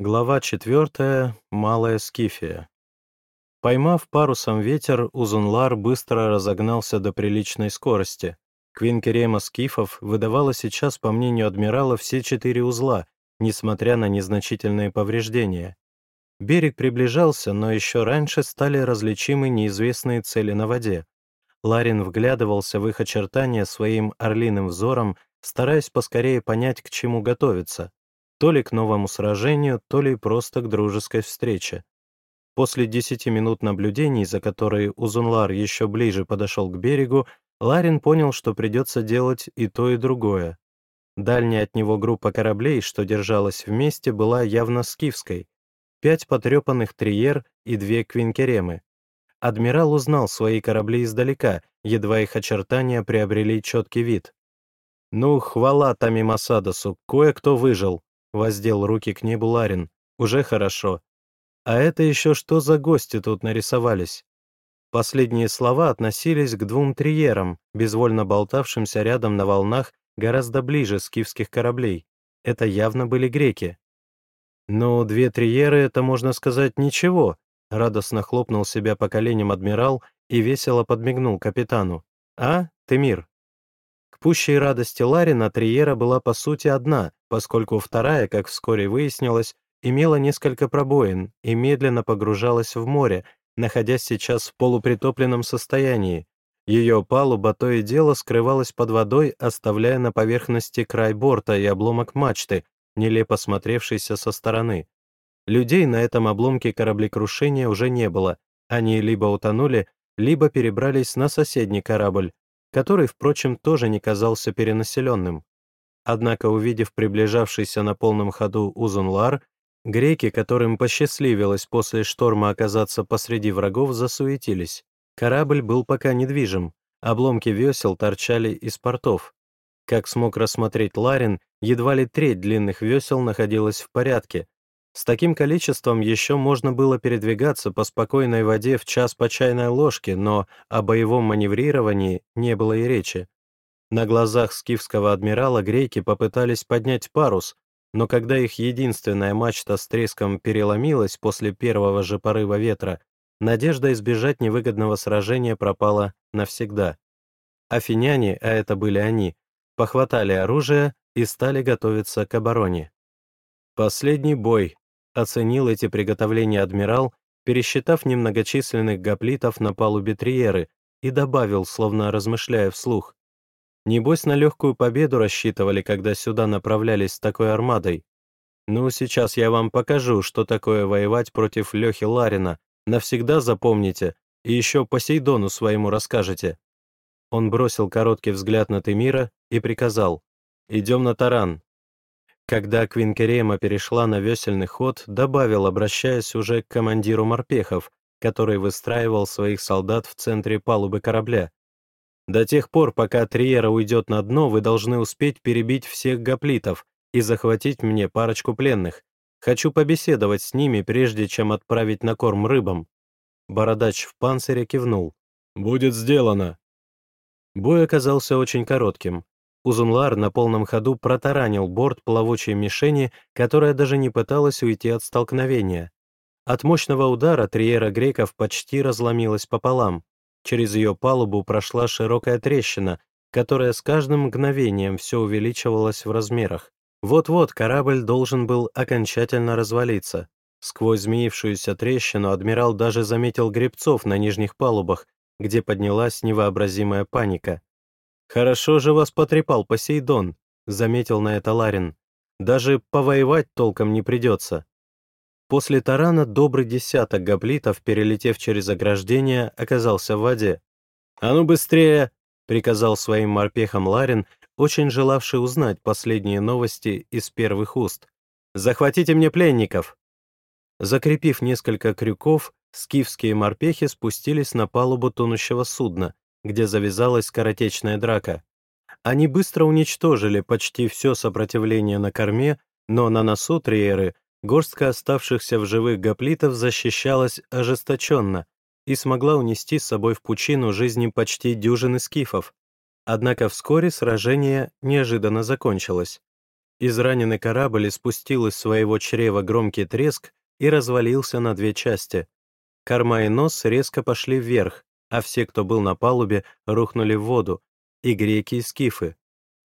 Глава 4. Малая Скифия. Поймав парусом ветер, Узунлар быстро разогнался до приличной скорости. Квинкерема скифов выдавала сейчас, по мнению адмирала, все четыре узла, несмотря на незначительные повреждения. Берег приближался, но еще раньше стали различимы неизвестные цели на воде. Ларин вглядывался в их очертания своим орлиным взором, стараясь поскорее понять, к чему готовиться то ли к новому сражению, то ли просто к дружеской встрече. После десяти минут наблюдений, за которые Узунлар еще ближе подошел к берегу, Ларин понял, что придется делать и то, и другое. Дальняя от него группа кораблей, что держалась вместе, была явно скифской. Пять потрепанных триер и две квинкеремы. Адмирал узнал свои корабли издалека, едва их очертания приобрели четкий вид. «Ну, хвала Тами Масадосу, кое-кто выжил», Воздел руки к небу Ларин. Уже хорошо. А это еще что за гости тут нарисовались? Последние слова относились к двум триерам, безвольно болтавшимся рядом на волнах гораздо ближе скифских кораблей. Это явно были греки. «Ну, две триеры — это, можно сказать, ничего», — радостно хлопнул себя по коленям адмирал и весело подмигнул капитану. «А, Темир?» Пущей радости Ларина Триера была по сути одна, поскольку вторая, как вскоре выяснилось, имела несколько пробоин и медленно погружалась в море, находясь сейчас в полупритопленном состоянии. Ее палуба то и дело скрывалась под водой, оставляя на поверхности край борта и обломок мачты, нелепо смотревшийся со стороны. Людей на этом обломке кораблекрушения уже не было, они либо утонули, либо перебрались на соседний корабль, который, впрочем, тоже не казался перенаселенным. Однако, увидев приближавшийся на полном ходу Узунлар, греки, которым посчастливилось после шторма оказаться посреди врагов, засуетились. Корабль был пока недвижим, обломки весел торчали из портов. Как смог рассмотреть Ларин, едва ли треть длинных весел находилась в порядке, с таким количеством еще можно было передвигаться по спокойной воде в час по чайной ложке, но о боевом маневрировании не было и речи. На глазах скифского адмирала греки попытались поднять парус, но когда их единственная мачта с треском переломилась после первого же порыва ветра, надежда избежать невыгодного сражения пропала навсегда. Афиняне, а это были они, похватали оружие и стали готовиться к обороне. Последний бой, оценил эти приготовления адмирал, пересчитав немногочисленных гоплитов на палубе Триеры, и добавил, словно размышляя вслух. Небось, на легкую победу рассчитывали, когда сюда направлялись с такой армадой. Ну, сейчас я вам покажу, что такое воевать против Лехи Ларина. Навсегда запомните, и еще Посейдону своему расскажете. Он бросил короткий взгляд на Темира и приказал. «Идем на таран, когда Квинкерема перешла на весельный ход, добавил, обращаясь уже к командиру морпехов, который выстраивал своих солдат в центре палубы корабля. «До тех пор, пока Триера уйдет на дно, вы должны успеть перебить всех гоплитов и захватить мне парочку пленных. Хочу побеседовать с ними, прежде чем отправить на корм рыбам». Бородач в панцире кивнул. «Будет сделано». Бой оказался очень коротким. Узунлар на полном ходу протаранил борт плавучей мишени, которая даже не пыталась уйти от столкновения. От мощного удара триера греков почти разломилась пополам. Через ее палубу прошла широкая трещина, которая с каждым мгновением все увеличивалась в размерах. Вот-вот корабль должен был окончательно развалиться. Сквозь змеившуюся трещину адмирал даже заметил гребцов на нижних палубах, где поднялась невообразимая паника. «Хорошо же вас потрепал Посейдон», — заметил на это Ларин. «Даже повоевать толком не придется». После тарана добрый десяток гоблитов, перелетев через ограждение, оказался в воде. «А ну быстрее!» — приказал своим морпехам Ларин, очень желавший узнать последние новости из первых уст. «Захватите мне пленников!» Закрепив несколько крюков, скифские морпехи спустились на палубу тонущего судна, где завязалась скоротечная драка. Они быстро уничтожили почти все сопротивление на корме, но на носу Триеры горстка оставшихся в живых гоплитов защищалась ожесточенно и смогла унести с собой в пучину жизни почти дюжины скифов. Однако вскоре сражение неожиданно закончилось. Израненный корабль испустил из своего чрева громкий треск и развалился на две части. Корма и нос резко пошли вверх, а все, кто был на палубе, рухнули в воду, и греки, и скифы.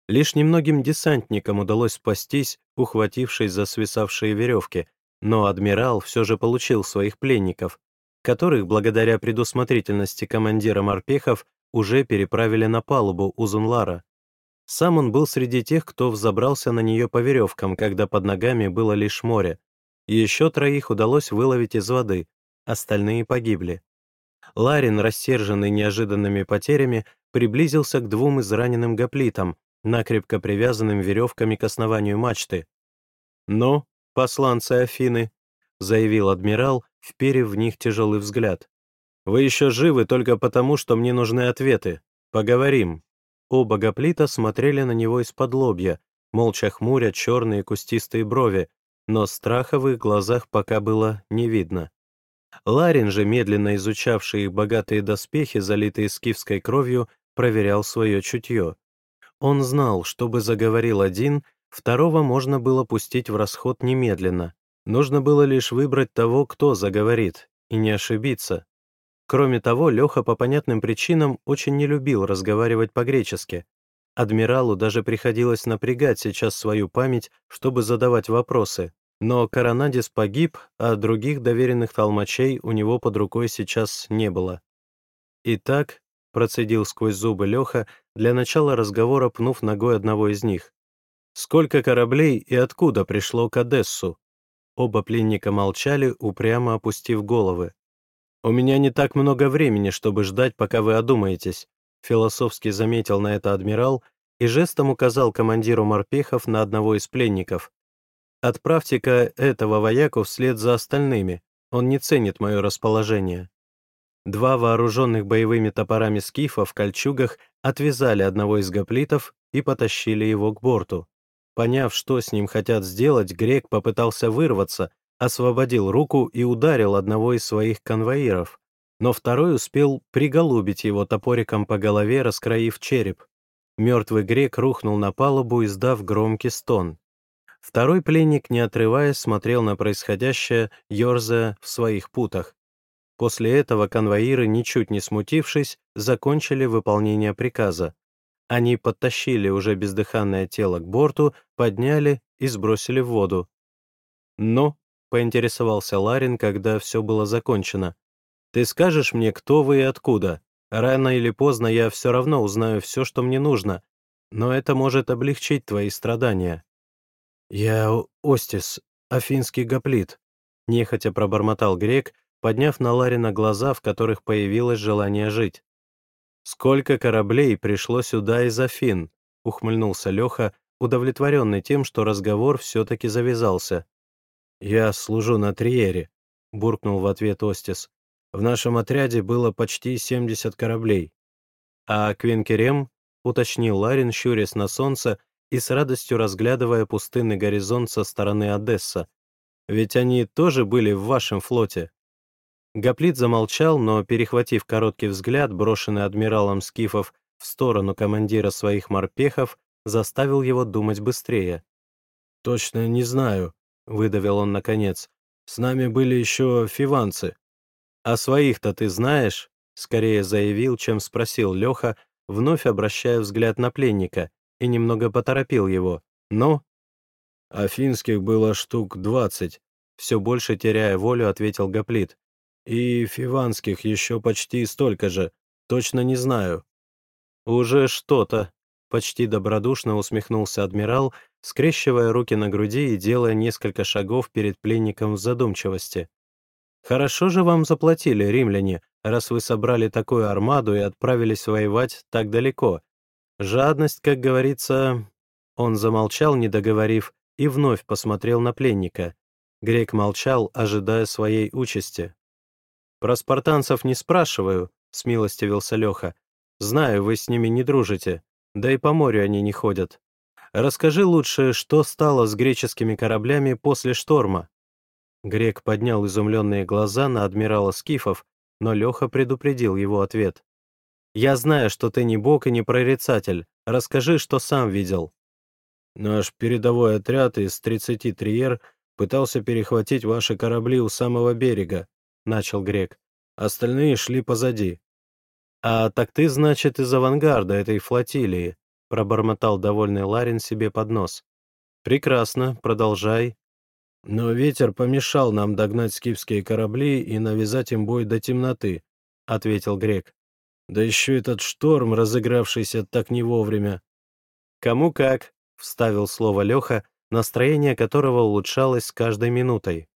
Лишь немногим десантникам удалось спастись, ухватившись за свисавшие веревки, но адмирал все же получил своих пленников, которых, благодаря предусмотрительности командира морпехов, уже переправили на палубу Узунлара. Сам он был среди тех, кто взобрался на нее по веревкам, когда под ногами было лишь море. Еще троих удалось выловить из воды, остальные погибли. Ларин, рассерженный неожиданными потерями, приблизился к двум израненным гоплитам, накрепко привязанным веревками к основанию мачты. «Ну, посланцы Афины», — заявил адмирал, вперев в них тяжелый взгляд. «Вы еще живы только потому, что мне нужны ответы. Поговорим». Оба гоплита смотрели на него из-под лобья, молча хмуря черные кустистые брови, но страха в их глазах пока было не видно. Ларин же, медленно изучавший их богатые доспехи, залитые скифской кровью, проверял свое чутье. Он знал, чтобы заговорил один, второго можно было пустить в расход немедленно. Нужно было лишь выбрать того, кто заговорит, и не ошибиться. Кроме того, Леха по понятным причинам очень не любил разговаривать по-гречески. Адмиралу даже приходилось напрягать сейчас свою память, чтобы задавать вопросы. Но Коронадис погиб, а других доверенных толмачей у него под рукой сейчас не было. Итак, процедил сквозь зубы Леха, для начала разговора пнув ногой одного из них. «Сколько кораблей и откуда пришло к Одессу?» Оба пленника молчали, упрямо опустив головы. «У меня не так много времени, чтобы ждать, пока вы одумаетесь», философски заметил на это адмирал и жестом указал командиру морпехов на одного из пленников. «Отправьте-ка этого вояку вслед за остальными, он не ценит мое расположение». Два вооруженных боевыми топорами скифа в кольчугах отвязали одного из гоплитов и потащили его к борту. Поняв, что с ним хотят сделать, грек попытался вырваться, освободил руку и ударил одного из своих конвоиров, но второй успел приголубить его топориком по голове, раскроив череп. Мертвый грек рухнул на палубу, издав громкий стон. Второй пленник, не отрываясь, смотрел на происходящее, ерзая в своих путах. После этого конвоиры, ничуть не смутившись, закончили выполнение приказа. Они подтащили уже бездыханное тело к борту, подняли и сбросили в воду. «Ну?» — поинтересовался Ларин, когда все было закончено. «Ты скажешь мне, кто вы и откуда? Рано или поздно я все равно узнаю все, что мне нужно, но это может облегчить твои страдания». «Я Остис, афинский гоплит», — нехотя пробормотал грек, подняв на Ларина глаза, в которых появилось желание жить. «Сколько кораблей пришло сюда из Афин?» — ухмыльнулся Леха, удовлетворенный тем, что разговор все-таки завязался. «Я служу на Триере», — буркнул в ответ Остис. «В нашем отряде было почти 70 кораблей». «А Квинкерем?» — уточнил Ларин, щурясь на солнце и с радостью разглядывая пустынный горизонт со стороны Одесса. «Ведь они тоже были в вашем флоте». Гоплит замолчал, но, перехватив короткий взгляд, брошенный адмиралом Скифов в сторону командира своих морпехов, заставил его думать быстрее. «Точно не знаю», — выдавил он наконец. «С нами были еще фиванцы». «А своих-то ты знаешь?» — скорее заявил, чем спросил Леха, вновь обращая взгляд на пленника, и немного поторопил его. «Ну?» «Афинских было штук двадцать», — все больше теряя волю, ответил Гоплит. «И фиванских еще почти столько же. Точно не знаю». «Уже что-то», — почти добродушно усмехнулся адмирал, скрещивая руки на груди и делая несколько шагов перед пленником в задумчивости. «Хорошо же вам заплатили, римляне, раз вы собрали такую армаду и отправились воевать так далеко. Жадность, как говорится...» Он замолчал, не договорив, и вновь посмотрел на пленника. Грек молчал, ожидая своей участи. «Про спартанцев не спрашиваю», — смилостивился Леха. «Знаю, вы с ними не дружите, да и по морю они не ходят. Расскажи лучше, что стало с греческими кораблями после шторма?» Грек поднял изумленные глаза на адмирала Скифов, но Леха предупредил его ответ. «Я знаю, что ты не бог и не прорицатель. Расскажи, что сам видел». Наш передовой отряд из 30 триер пытался перехватить ваши корабли у самого берега», — начал Грек. «Остальные шли позади». «А так ты, значит, из авангарда этой флотилии», — пробормотал довольный Ларин себе под нос. «Прекрасно, продолжай». «Но ветер помешал нам догнать скифские корабли и навязать им бой до темноты», — ответил Грек. «Да еще этот шторм, разыгравшийся так не вовремя». «Кому как», — вставил слово Леха, настроение которого улучшалось с каждой минутой.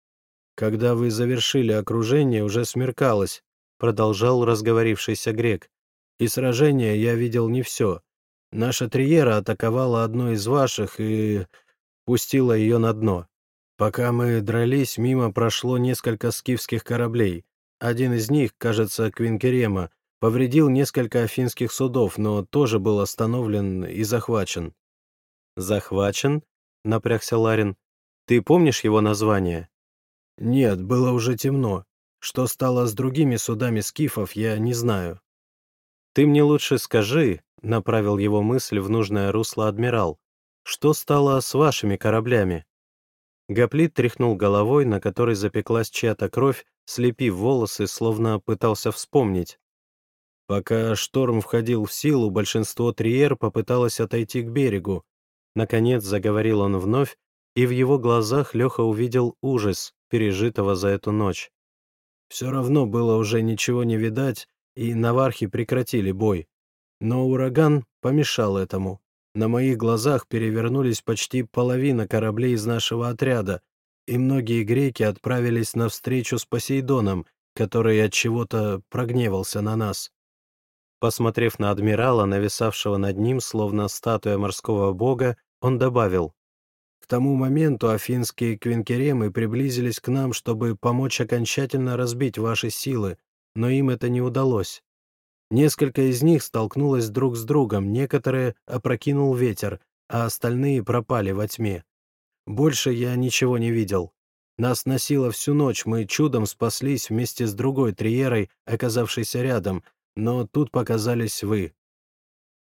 «Когда вы завершили окружение, уже смеркалось», — продолжал разговорившийся грек. «И сражение я видел не все. Наша триера атаковала одну из ваших и пустила ее на дно. Пока мы дрались, мимо прошло несколько скифских кораблей. Один из них, кажется, Квинкерема, повредил несколько афинских судов, но тоже был остановлен и захвачен. «Захвачен?» — напрягся Ларин. «Ты помнишь его название?» «Нет, было уже темно. Что стало с другими судами скифов, я не знаю». «Ты мне лучше скажи», — направил его мысль в нужное русло адмирал, «что стало с вашими кораблями?» Гоплит тряхнул головой, на которой запеклась чья-то кровь, слепив волосы, словно пытался вспомнить. Пока шторм входил в силу, большинство триер попыталось отойти к берегу. Наконец заговорил он вновь, и в его глазах Леха увидел ужас, пережитого за эту ночь. Все равно было уже ничего не видать, и навархи прекратили бой. Но ураган помешал этому. На моих глазах перевернулись почти половина кораблей из нашего отряда, и многие греки отправились на встречу с Посейдоном, который от чего-то прогневался на нас. Посмотрев на адмирала, нависавшего над ним, словно статуя морского бога, он добавил, «К тому моменту афинские квинкеремы приблизились к нам, чтобы помочь окончательно разбить ваши силы, но им это не удалось. Несколько из них столкнулось друг с другом, некоторые опрокинул ветер, а остальные пропали во тьме. Больше я ничего не видел. Нас носило всю ночь, мы чудом спаслись вместе с другой триерой, оказавшейся рядом, но тут показались вы».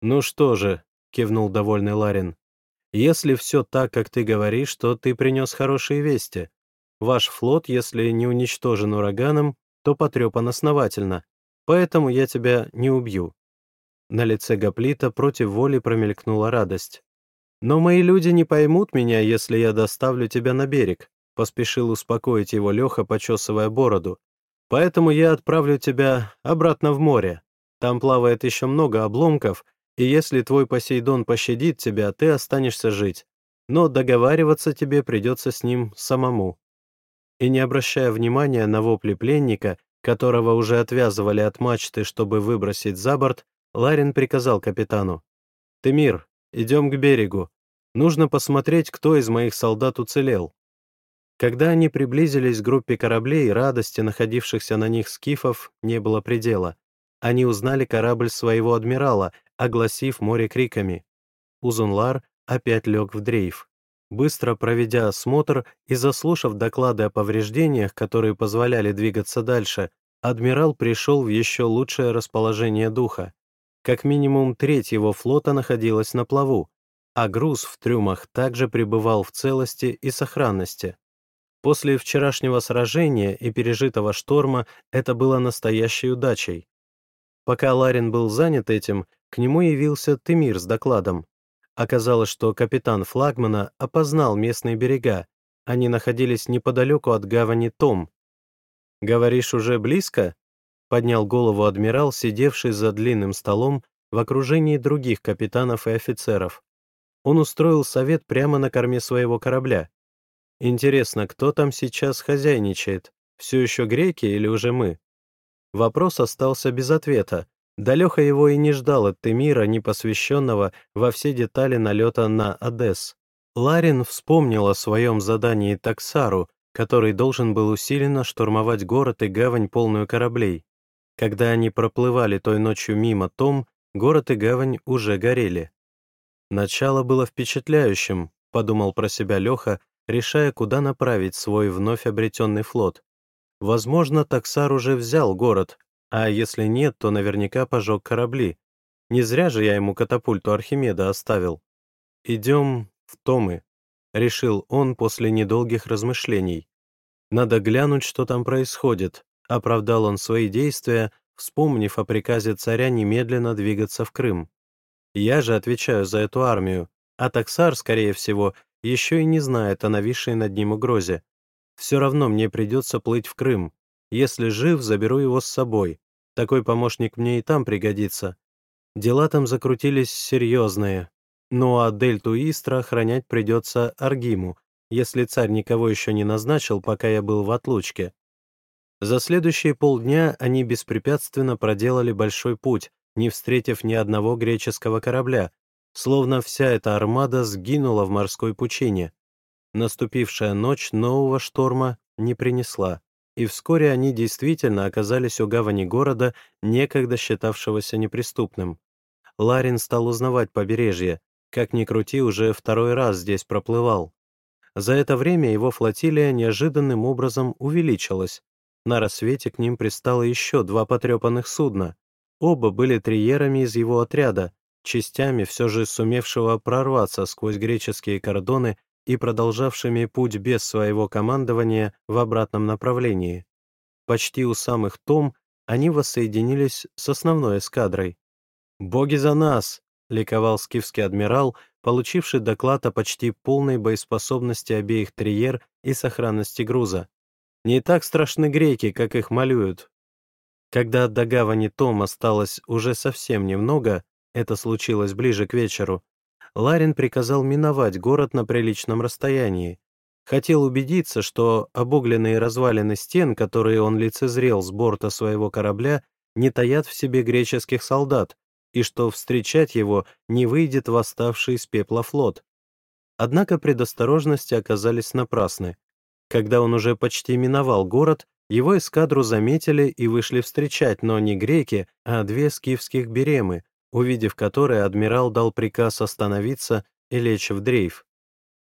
«Ну что же», — кивнул довольный Ларин, «если все так, как ты говоришь, то ты принес хорошие вести. Ваш флот, если не уничтожен ураганом, то потрепан основательно поэтому я тебя не убью». На лице Гоплита против воли промелькнула радость. «Но мои люди не поймут меня, если я доставлю тебя на берег», поспешил успокоить его Леха, почесывая бороду. «Поэтому я отправлю тебя обратно в море. Там плавает еще много обломков, и если твой Посейдон пощадит тебя, ты останешься жить. Но договариваться тебе придется с ним самому». И не обращая внимания на вопли пленника, которого уже отвязывали от мачты, чтобы выбросить за борт, Ларин приказал капитану. «Темир, идем к берегу. Нужно посмотреть, кто из моих солдат уцелел». Когда они приблизились к группе кораблей, радости находившихся на них скифов не было предела. Они узнали корабль своего адмирала, огласив море криками. Узунлар опять лег в дрейф. Быстро проведя осмотр и заслушав доклады о повреждениях, которые позволяли двигаться дальше, адмирал пришел в еще лучшее расположение духа. Как минимум треть его флота находилась на плаву, а груз в трюмах также пребывал в целости и сохранности. После вчерашнего сражения и пережитого шторма это было настоящей удачей. Пока Ларин был занят этим, к нему явился Темир с докладом. Оказалось, что капитан флагмана опознал местные берега. Они находились неподалеку от гавани Том. «Говоришь, уже близко?» — поднял голову адмирал, сидевший за длинным столом в окружении других капитанов и офицеров. Он устроил совет прямо на корме своего корабля. Интересно, кто там сейчас хозяйничает? Все еще греки или уже мы? Вопрос остался без ответа, да Леха его и не ждал от Темира, не посвященного во все детали налета на Одесс. Ларин вспомнил о своем задании Таксару, который должен был усиленно штурмовать город и гавань, полную кораблей. Когда они проплывали той ночью мимо Том, город и гавань уже горели. Начало было впечатляющим, подумал про себя Леха, решая, куда направить свой вновь обретенный флот. Возможно, Таксар уже взял город, а если нет, то наверняка пожег корабли. Не зря же я ему катапульту Архимеда оставил. «Идем в Томы, решил он после недолгих размышлений. Надо глянуть, что там происходит, оправдал он свои действия, вспомнив о приказе царя немедленно двигаться в Крым. Я же отвечаю за эту армию, а Таксар, скорее всего, еще и не знает о нависшей над ним угрозе. Все равно мне придется плыть в Крым. Если жив, заберу его с собой. Такой помощник мне и там пригодится. Дела там закрутились серьезные. Ну а дельту Истра охранять придется Аргиму, если царь никого еще не назначил, пока я был в отлучке. За следующие полдня они беспрепятственно проделали большой путь, не встретив ни одного греческого корабля, словно вся эта армада сгинула в морской пучине. Наступившая ночь нового шторма не принесла, и вскоре они действительно оказались у гавани города, некогда считавшегося неприступным. Ларин стал узнавать побережье, как ни крути, уже второй раз здесь проплывал. За это время его флотилия неожиданным образом увеличилась. На рассвете к ним пристало еще два потрепанных судна. Оба были триерами из его отряда, частями все же сумевшего прорваться сквозь греческие кордоны и продолжавшими путь без своего командования в обратном направлении. Почти у самых Том они воссоединились с основной эскадрой. «Боги за нас!» — ликовал скифский адмирал, получивший доклад о почти полной боеспособности обеих триер и сохранности груза. «Не так страшны греки, как их малюют». Когда до гавани Том осталось уже совсем немного, это случилось ближе к вечеру, Ларин приказал миновать город на приличном расстоянии. Хотел убедиться, что обугленные развалины стен, которые он лицезрел с борта своего корабля, не таят в себе греческих солдат, и что встречать его не выйдет восставший из пепла флот. Однако предосторожности оказались напрасны. Когда он уже почти миновал город, его эскадру заметили и вышли встречать, но не греки, а две скифских беремы, увидев которые, адмирал дал приказ остановиться и лечь в дрейф.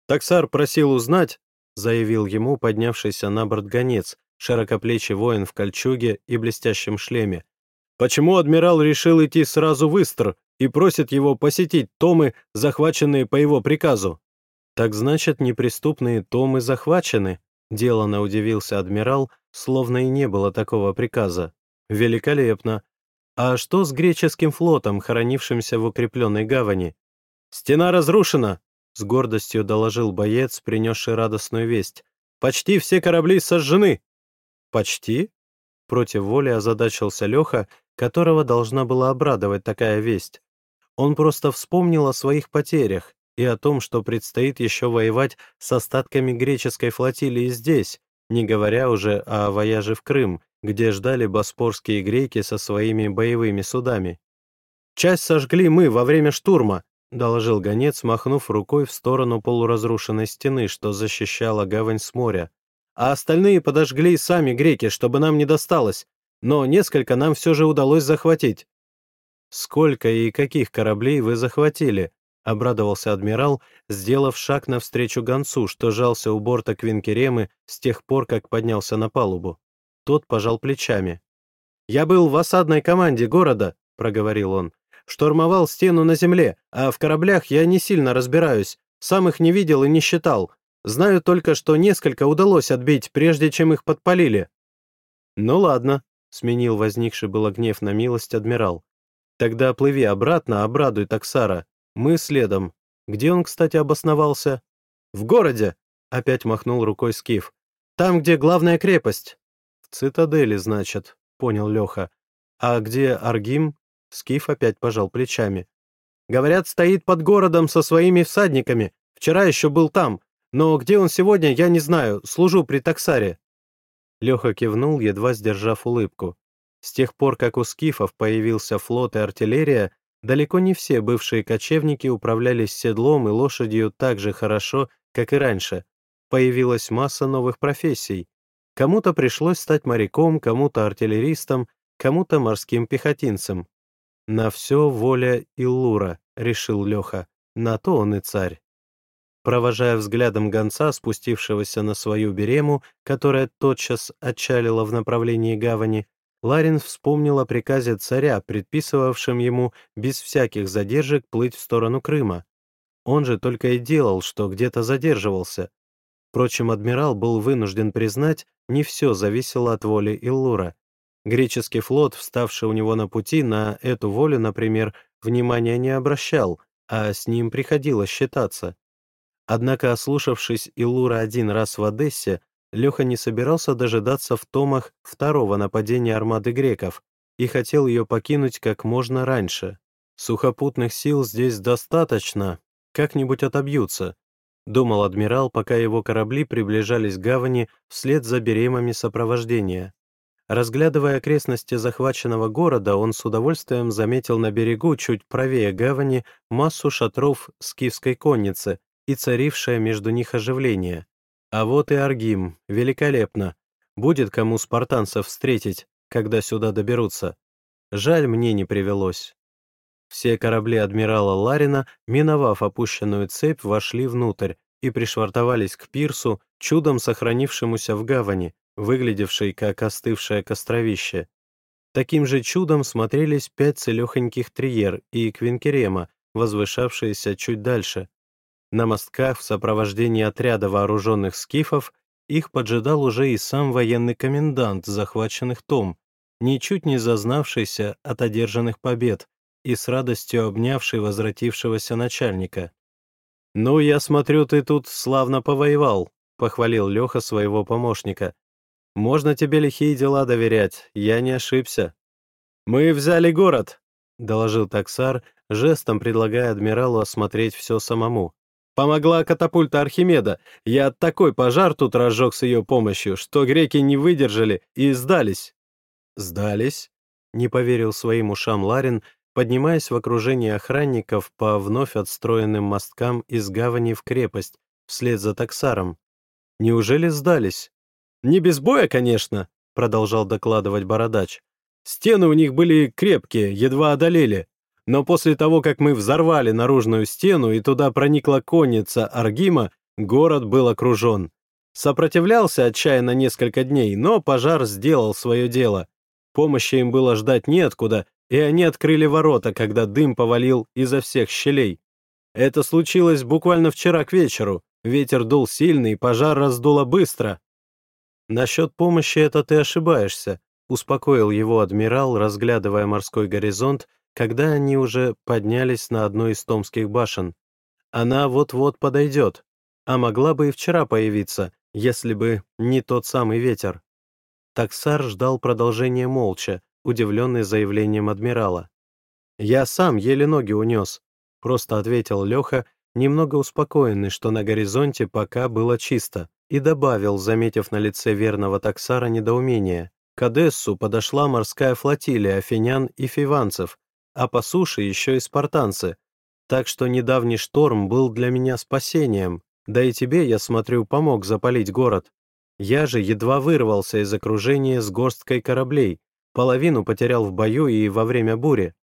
«Таксар просил узнать», — заявил ему поднявшийся на борт гонец, широкоплечий воин в кольчуге и блестящем шлеме. «Почему адмирал решил идти сразу в Истр и просит его посетить томы, захваченные по его приказу?» «Так значит, неприступные томы захвачены?» — делано удивился адмирал, словно и не было такого приказа. «Великолепно. А что с греческим флотом, хоронившимся в укрепленной гавани? «Стена разрушена!» — с гордостью доложил боец, принесший радостную весть. «Почти все корабли сожжены!» «Почти?» — против воли озадачился Леха, которого должна была обрадовать такая весть. Он просто вспомнил о своих потерях и о том, что предстоит еще воевать с остатками греческой флотилии здесь, не говоря уже о вояже в Крым, где ждали боспорские греки со своими боевыми судами. «Часть сожгли мы во время штурма», — доложил гонец, махнув рукой в сторону полуразрушенной стены, что защищала гавань с моря. «А остальные подожгли сами греки, чтобы нам не досталось, но несколько нам все же удалось захватить». «Сколько и каких кораблей вы захватили?» — обрадовался адмирал, сделав шаг навстречу гонцу, что жался у борта Квинкеремы с тех пор, как поднялся на палубу. Тот пожал плечами. «Я был в осадной команде города», — проговорил он. «Штурмовал стену на земле, а в кораблях я не сильно разбираюсь. Сам их не видел и не считал. Знаю только, что несколько удалось отбить, прежде чем их подпалили». «Ну ладно», — сменил возникший было гнев на милость адмирал. «Тогда плыви обратно, обрадуй Таксара. Мы следом. Где он, кстати, обосновался?» «В городе», — опять махнул рукой Скиф. «Там, где главная крепость». «Цитадели, значит», — понял Леха. «А где Аргим?» Скиф опять пожал плечами. «Говорят, стоит под городом со своими всадниками. Вчера еще был там. Но где он сегодня, я не знаю. Служу при таксаре». Леха кивнул, едва сдержав улыбку. С тех пор, как у скифов появился флот и артиллерия, далеко не все бывшие кочевники управлялись седлом и лошадью так же хорошо, как и раньше. Появилась масса новых профессий, Кому-то пришлось стать моряком, кому-то артиллеристом, кому-то морским пехотинцем. На все воля Иллура, решил Леха, на то он и царь. Провожая взглядом гонца, спустившегося на свою берему, которая тотчас отчалила в направлении гавани, Ларин вспомнил о приказе царя, предписывавшем ему без всяких задержек плыть в сторону Крыма. Он же только и делал, что где-то задерживался. Впрочем, адмирал был вынужден признать, не все зависело от воли Иллура. Греческий флот, вставший у него на пути, на эту волю, например, внимания не обращал, а с ним приходилось считаться. Однако, ослушавшись Иллура один раз в Одессе, Леха не собирался дожидаться в томах второго нападения армады греков и хотел ее покинуть как можно раньше. Сухопутных сил здесь достаточно, как-нибудь отобьются, думал адмирал, пока его корабли приближались к гавани вслед за беремами сопровождения. Разглядывая окрестности захваченного города, он с удовольствием заметил на берегу, чуть правее гавани, массу шатров скифской конницы и царившее между них оживление. А вот и Аргим, великолепно. Будет кому спартанцев встретить, когда сюда доберутся. Жаль, мне не привелось. Все корабли адмирала Ларина, миновав опущенную цепь, вошли внутрь и пришвартовались к пирсу, чудом сохранившемуся в гавани, выглядевшей как остывшее костровище. Таким же чудом смотрелись пять целехоньких триер и квинкерема, возвышавшиеся чуть дальше. На мостках в сопровождении отряда вооруженных скифов их поджидал уже и сам военный комендант захваченных том, ничуть не зазнавшийся от одержанных побед, и с радостью обнявший возвратившегося начальника. «Ну, я смотрю, ты тут славно повоевал», — похвалил Леха своего помощника. «Можно тебе лихие дела доверять, я не ошибся». «Мы взяли город», — доложил таксар, жестом предлагая адмиралу осмотреть все самому. «Помогла катапульта Архимеда. Я такой пожар тут разжег с ее помощью, что греки не выдержали и сдались». «Сдались?» — не поверил своим ушам Ларин, поднимаясь в окружении охранников по вновь отстроенным мосткам из гавани в крепость, вслед за таксаром. Неужели сдались? «Не без боя, конечно», — продолжал докладывать Бородач. «Стены у них были крепкие, едва одолели. Но после того, как мы взорвали наружную стену и туда проникла конница Аргима, город был окружен. Сопротивлялся отчаянно несколько дней, но пожар сделал свое дело. Помощи им было ждать неоткуда, и они открыли ворота, когда дым повалил изо всех щелей. Это случилось буквально вчера к вечеру. Ветер дул сильный, пожар раздуло быстро. «Насчет помощи это ты ошибаешься», — успокоил его адмирал, разглядывая морской горизонт, когда они уже поднялись на одну из томских башен. «Она вот-вот подойдет, а могла бы и вчера появиться, если бы не тот самый ветер». Таксар ждал продолжения молча, удивленный заявлением адмирала. «Я сам еле ноги унес», — просто ответил Леха, немного успокоенный, что на горизонте пока было чисто, и добавил, заметив на лице верного таксара недоумение. К Одессу подошла морская флотилия афинян и фиванцев, а по суше еще и спартанцы, так что недавний шторм был для меня спасением, да и тебе, я смотрю, помог запалить город. Я же едва вырвался из окружения с горсткой кораблей, Половину потерял в бою и во время бури.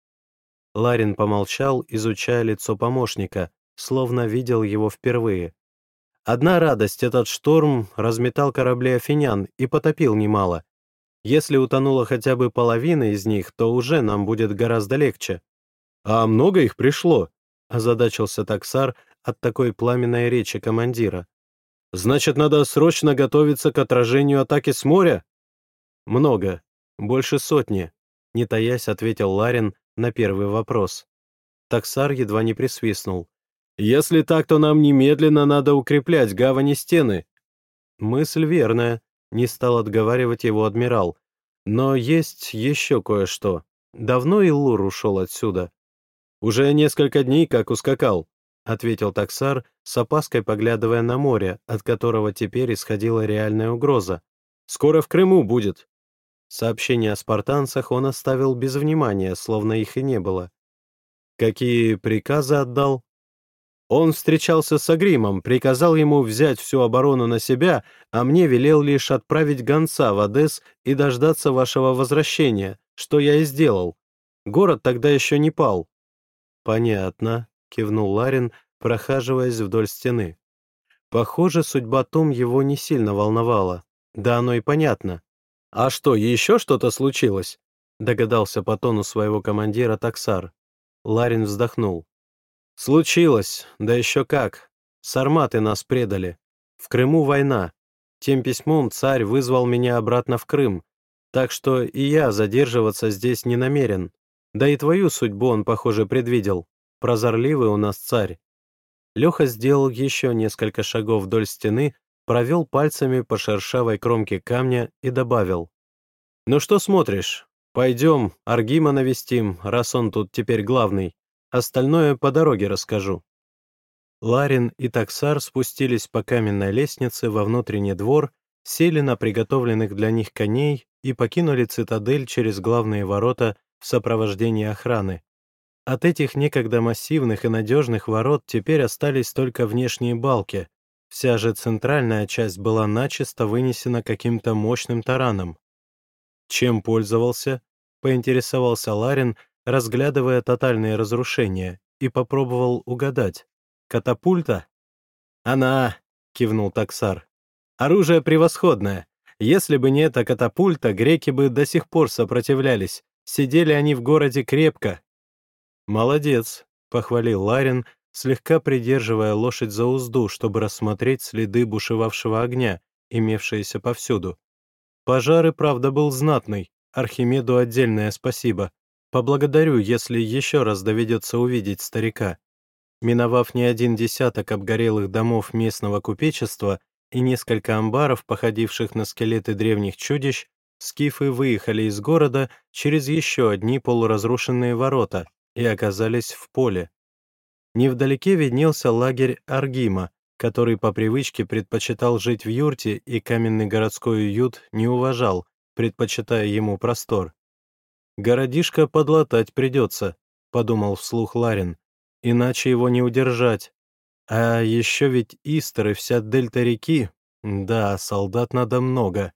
Ларин помолчал, изучая лицо помощника, словно видел его впервые. Одна радость, этот шторм разметал корабли афинян и потопил немало. Если утонула хотя бы половина из них, то уже нам будет гораздо легче. А много их пришло, озадачился таксар от такой пламенной речи командира. Значит, надо срочно готовиться к отражению атаки с моря? Много, «Больше сотни», — не таясь ответил Ларин на первый вопрос. Таксар едва не присвистнул. «Если так, то нам немедленно надо укреплять гавани стены». «Мысль верная», — не стал отговаривать его адмирал. «Но есть еще кое-что. Давно Иллур ушел отсюда?» «Уже несколько дней как ускакал», — ответил таксар, с опаской поглядывая на море, от которого теперь исходила реальная угроза. «Скоро в Крыму будет». Сообщения о спартанцах он оставил без внимания, словно их и не было. Какие приказы отдал? Он встречался с Агримом, приказал ему взять всю оборону на себя, а мне велел лишь отправить гонца в Одесс и дождаться вашего возвращения, что я и сделал. Город тогда еще не пал. «Понятно», — кивнул Ларин, прохаживаясь вдоль стены. Похоже, судьба Том его не сильно волновала. Да оно и понятно. «А что, еще что-то случилось?» — догадался по тону своего командира таксар. Ларин вздохнул. «Случилось, да еще как. Сарматы нас предали. В Крыму война. Тем письмом царь вызвал меня обратно в Крым, так что и я задерживаться здесь не намерен. Да и твою судьбу он, похоже, предвидел. Прозорливый у нас царь». Леха сделал еще несколько шагов вдоль стены, провел пальцами по шершавой кромке камня и добавил. «Ну что смотришь? Пойдем, Аргима навестим, раз он тут теперь главный. Остальное по дороге расскажу». Ларин и Таксар спустились по каменной лестнице во внутренний двор, сели на приготовленных для них коней и покинули цитадель через главные ворота в сопровождении охраны. От этих некогда массивных и надежных ворот теперь остались только внешние балки. Вся же центральная часть была начисто вынесена каким-то мощным тараном. Чем пользовался? Поинтересовался Ларин, разглядывая тотальные разрушения, и попробовал угадать. Катапульта? Она, кивнул таксар. Оружие превосходное. Если бы не эта катапульта, греки бы до сих пор сопротивлялись. Сидели они в городе крепко. Молодец, похвалил Ларин, слегка придерживая лошадь за узду, чтобы рассмотреть следы бушевавшего огня, имевшиеся повсюду. Пожар и правда был знатный, Архимеду отдельное спасибо. Поблагодарю, если еще раз доведется увидеть старика. Миновав не один десяток обгорелых домов местного купечества и несколько амбаров, походивших на скелеты древних чудищ, скифы выехали из города через еще одни полуразрушенные ворота и оказались в поле. Невдалеке виднелся лагерь Аргима, который по привычке предпочитал жить в юрте и каменный городской уют не уважал, предпочитая ему простор. «Городишко подлатать придется», — подумал вслух Ларин, «иначе его не удержать. А еще ведь Истер и вся дельта реки. Да, солдат надо много».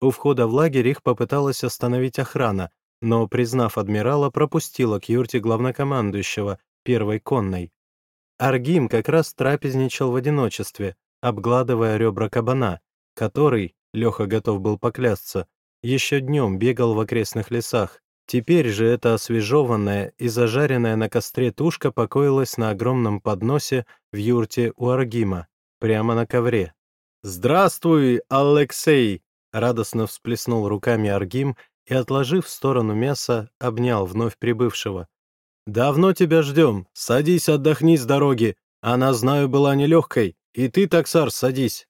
У входа в лагерь их попыталась остановить охрана, но, признав адмирала, пропустила к юрте главнокомандующего, первой конной. Аргим как раз трапезничал в одиночестве, обгладывая ребра кабана, который, Леха готов был поклясться, еще днем бегал в окрестных лесах. Теперь же эта освежеванная и зажаренная на костре тушка покоилась на огромном подносе в юрте у Аргима, прямо на ковре. «Здравствуй, Алексей!» — радостно всплеснул руками Аргим и, отложив в сторону мяса, обнял вновь прибывшего. «Давно тебя ждем. Садись, отдохни с дороги. Она, знаю, была нелегкой. И ты, таксар, садись».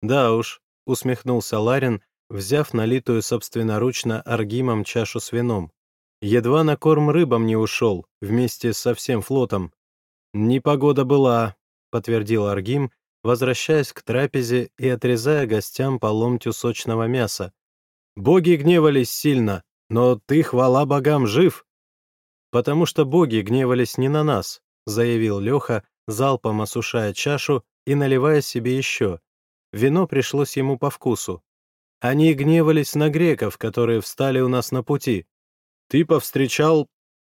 «Да уж», — усмехнулся Ларин, взяв налитую собственноручно аргимом чашу с вином. Едва на корм рыбам не ушел, вместе со всем флотом. «Непогода была», — подтвердил Аргим, возвращаясь к трапезе и отрезая гостям по ломтю сочного мяса. «Боги гневались сильно, но ты, хвала богам, жив потому что боги гневались не на нас», заявил Леха, залпом осушая чашу и наливая себе еще. Вино пришлось ему по вкусу. Они гневались на греков, которые встали у нас на пути. «Ты повстречал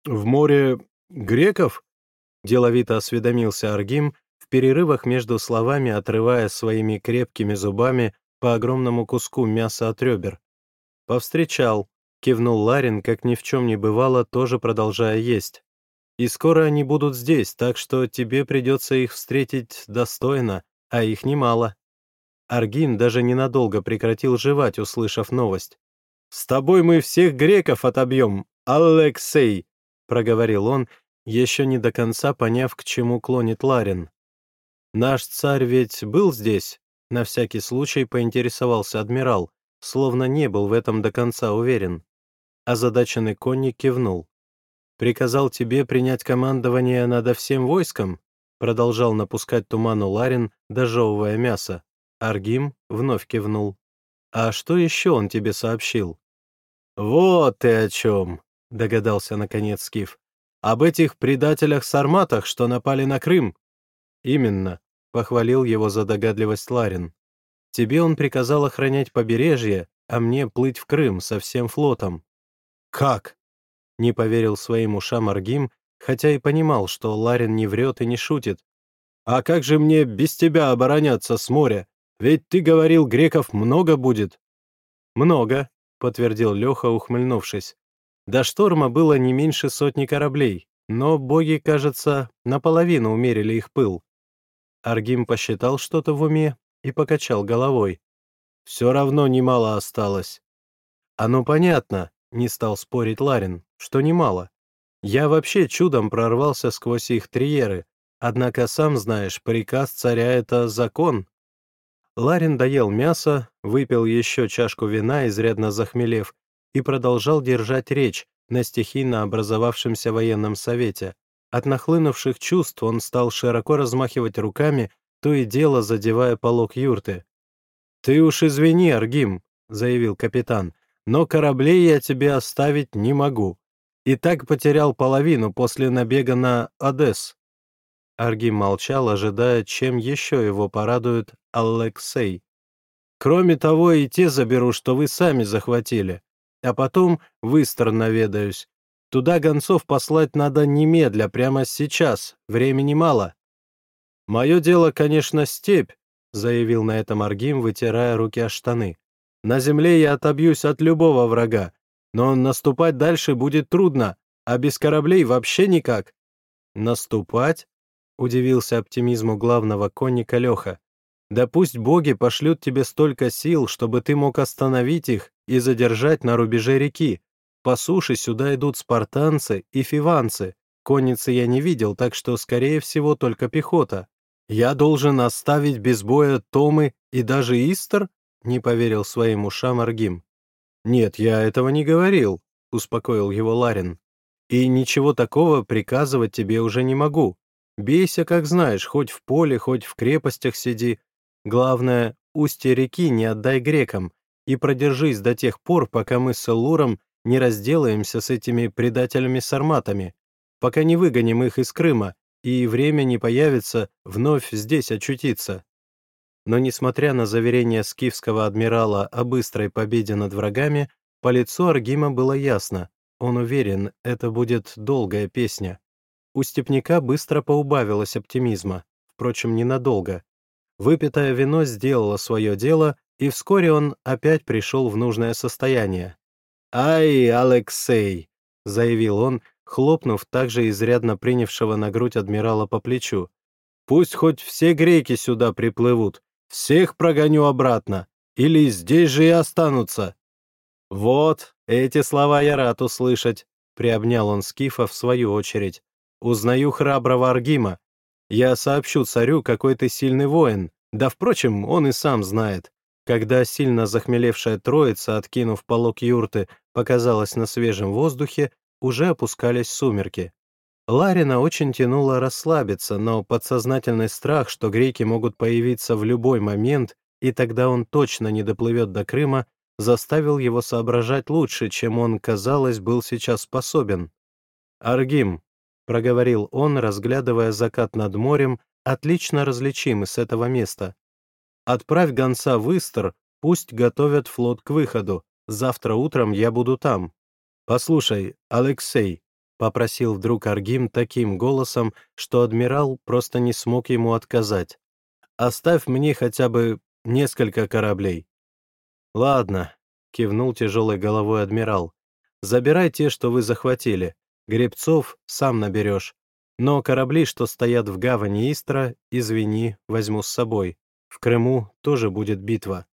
в море греков?» Деловито осведомился Аргим, в перерывах между словами отрывая своими крепкими зубами по огромному куску мяса от ребер. «Повстречал», — кивнул Ларин, как ни в чем не бывало, тоже продолжая есть. «И скоро они будут здесь, так что тебе придется их встретить достойно, а их немало». Аргин даже ненадолго прекратил жевать, услышав новость. «С тобой мы всех греков отобьем, Алексей!» — проговорил он, еще не до конца поняв, к чему клонит Ларин. «Наш царь ведь был здесь?» — на всякий случай поинтересовался адмирал, словно не был в этом до конца уверен. Озадаченный конник кивнул. «Приказал тебе принять командование над всем войском?» Продолжал напускать туману Ларин, дожевывая мясо. Аргим вновь кивнул. «А что еще он тебе сообщил?» «Вот ты о чем!» — догадался наконец Скиф. «Об этих предателях-сарматах, что напали на Крым?» «Именно», — похвалил его за догадливость Ларин. «Тебе он приказал охранять побережье, а мне плыть в Крым со всем флотом. «Как?» — не поверил своим ушам Аргим, хотя и понимал, что Ларин не врет и не шутит. «А как же мне без тебя обороняться с моря? Ведь ты говорил, греков много будет». «Много», — подтвердил Леха, ухмыльнувшись. До шторма было не меньше сотни кораблей, но боги, кажется, наполовину умерили их пыл. Аргим посчитал что-то в уме и покачал головой. Все равно немало осталось. Оно понятно, не стал спорить Ларин, что немало. Я вообще чудом прорвался сквозь их триеры, однако, сам знаешь, приказ царя — это закон. Ларин доел мясо, выпил еще чашку вина, изрядно захмелев, и продолжал держать речь на стихийно образовавшемся военном совете. От нахлынувших чувств он стал широко размахивать руками, то и дело задевая полог юрты. «Ты уж извини, Аргим», — заявил капитан, «но кораблей я тебе оставить не могу. И так потерял половину после набега на Одесс». Аргим молчал, ожидая, чем еще его порадует Алексей. «Кроме того, и те заберу, что вы сами захватили. А потом в Истер наведаюсь. Туда гонцов послать надо немедля, прямо сейчас, времени мало». «Мое дело, конечно, степь», — заявил на этом Аргим, вытирая руки о штаны. «На земле я отобьюсь от любого врага, но наступать дальше будет трудно, а без кораблей вообще никак». «Наступать?» — удивился оптимизму главного конника Леха. «Да пусть боги пошлют тебе столько сил, чтобы ты мог остановить их и задержать на рубеже реки. По суше сюда идут спартанцы и фиванцы. Конницы я не видел, так что, скорее всего, только пехота. «Я должен оставить без боя Томы и даже Истер?» — не поверил своим ушам Аргим. «Нет, я этого не говорил», — успокоил его Ларин. «И ничего такого приказывать тебе уже не могу. Бейся, как знаешь, хоть в поле, хоть в крепостях сиди. Главное, устье реки не отдай грекам и продержись до тех пор, пока мы с Элуром не разделаемся с этими предателями-сарматами, пока не выгоним их из Крыма и время не появится вновь здесь очутиться. Но несмотря на заверение скифского адмирала о быстрой победе над врагами, по лицу Аргима было ясно, он уверен, это будет долгая песня. У степняка быстро поубавилось оптимизма, впрочем, ненадолго. Выпитое вино сделало свое дело, и вскоре он опять пришел в нужное состояние. «Ай, Алексей!» — заявил он, хлопнув также изрядно принявшего на грудь адмирала по плечу. «Пусть хоть все греки сюда приплывут, всех прогоню обратно, или здесь же и останутся». «Вот, эти слова я рад услышать», — приобнял он Скифа в свою очередь. «Узнаю храброго Аргима. Я сообщу царю, какой ты сильный воин, да, впрочем, он и сам знает». Когда сильно захмелевшая троица, откинув полог юрты, показалась на свежем воздухе, уже опускались сумерки. Ларина очень тянуло расслабиться, но подсознательный страх, что греки могут появиться в любой момент, и тогда он точно не доплывет до Крыма, заставил его соображать лучше, чем он, казалось, был сейчас способен. «Аргим», — проговорил он, разглядывая закат над морем, отлично различимый с этого места. «Отправь гонца в Истер, пусть готовят флот к выходу. Завтра утром я буду там». «Послушай, Алексей», — попросил вдруг Аргим таким голосом, что адмирал просто не смог ему отказать. «Оставь мне хотя бы несколько кораблей». «Ладно», — кивнул тяжелой головой адмирал. «Забирай те, что вы захватили. Гребцов сам наберешь. Но корабли, что стоят в гавани Истра, извини, возьму с собой. В Крыму тоже будет битва».